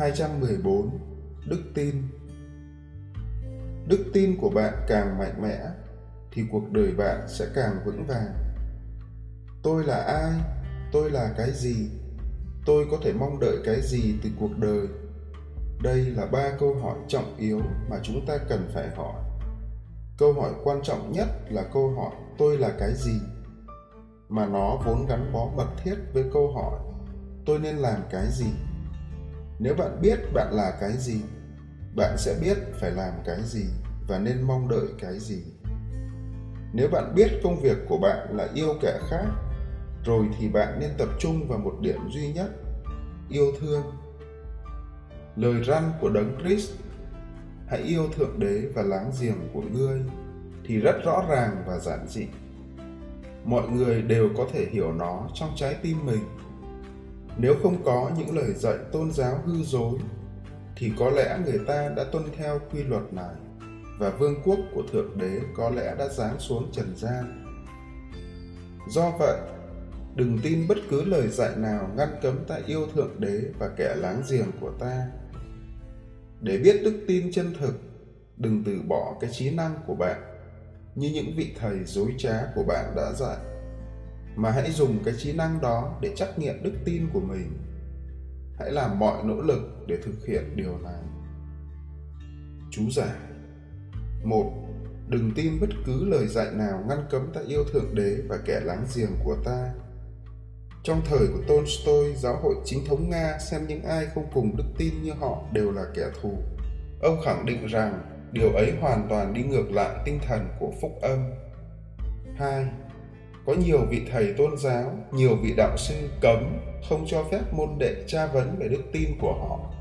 214 Đức tin Đức tin của bạn càng mạnh mẽ, thì cuộc đời bạn sẽ càng vững vàng. Tôi là ai? Tôi là cái gì? Tôi có thể mong đợi cái gì từ cuộc đời? Đây là ba câu hỏi trọng yếu mà chúng ta cần phải hỏi. Câu hỏi quan trọng nhất là câu hỏi, tôi là cái gì? Mà nó vốn gắn bó mật thiết với câu hỏi, tôi nên làm cái gì? Nếu bạn biết bạn là cái gì, bạn sẽ biết phải làm cái gì và nên mong đợi cái gì. Nếu bạn biết công việc của bạn là yêu kẻ khác, rồi thì bạn nên tập trung vào một điểm duy nhất, yêu thương. Lời răn của đấng christ, hãy yêu thượng đế và láng giềng của ngươi thì rất rõ ràng và giản dị. Mọi người đều có thể hiểu nó trong trái tim mình nếu không có những lời dạy tôn giáo hư dối, thì có lẽ người ta đã tuân theo quy luật này, và vương quốc của thượng đế có lẽ đã giáng xuống trần gian. Do vậy, đừng tin bất cứ lời dạy nào ngăn cấm ta yêu thượng đế và kẻ láng giềng của ta. Để biết đức tin chân thực, đừng từ bỏ cái trí năng của bạn, như những vị thầy dối trá của bạn đã dạy mà hãy dùng cái trí năng đó để trắc nghiệm đức tin của mình. Hãy làm mọi nỗ lực để thực hiện điều này. Chú giải một, đừng tin bất cứ lời dạy nào ngăn cấm ta yêu thượng đế và kẻ láng giềng của ta. Trong thời của tolstoy, giáo hội chính thống nga xem những ai không cùng đức tin như họ đều là kẻ thù. Ông khẳng định rằng điều ấy hoàn toàn đi ngược lại tinh thần của phúc âm. 2 có nhiều vị thầy tôn giáo, nhiều vị đạo sư cấm không cho phép môn đệ tra vấn về đức tin của họ.